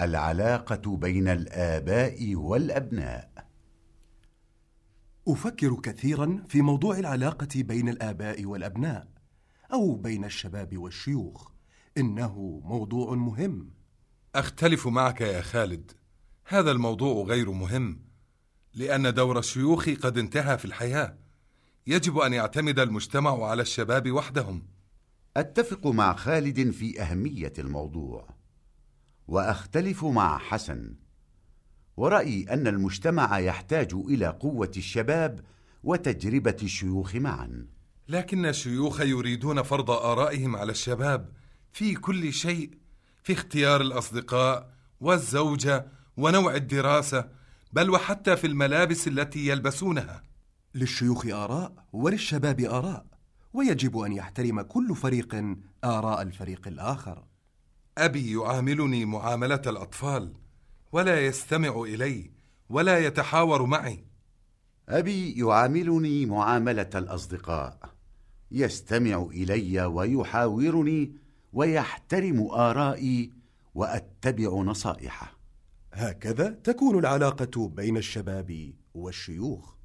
العلاقة بين الآباء والأبناء. أفكر كثيرا في موضوع العلاقة بين الآباء والأبناء أو بين الشباب والشيوخ. إنه موضوع مهم. أختلف معك يا خالد. هذا الموضوع غير مهم لأن دور الشيوخ قد انتهى في الحياة. يجب أن يعتمد المجتمع على الشباب وحدهم. أتفق مع خالد في أهمية الموضوع. وأختلف مع حسن. ورأيي أن المجتمع يحتاج إلى قوة الشباب وتجربة الشيوخ معا. لكن الشيوخ يريدون فرض آرائهم على الشباب في كل شيء في اختيار الأصدقاء والزوجة ونوع الدراسة بل وحتى في الملابس التي يلبسونها. للشيوخ آراء وللشباب آراء ويجب أن يحترم كل فريق آراء الفريق الآخر. أبي يعاملني معاملة الأطفال ولا يستمع إلي ولا يتحاور معي. أبي يعاملني معاملة الأصدقاء يستمع إلي ويحاورني ويحترم آرائي وأتبع نصائحه. هكذا تكون العلاقة بين الشباب والشيوخ.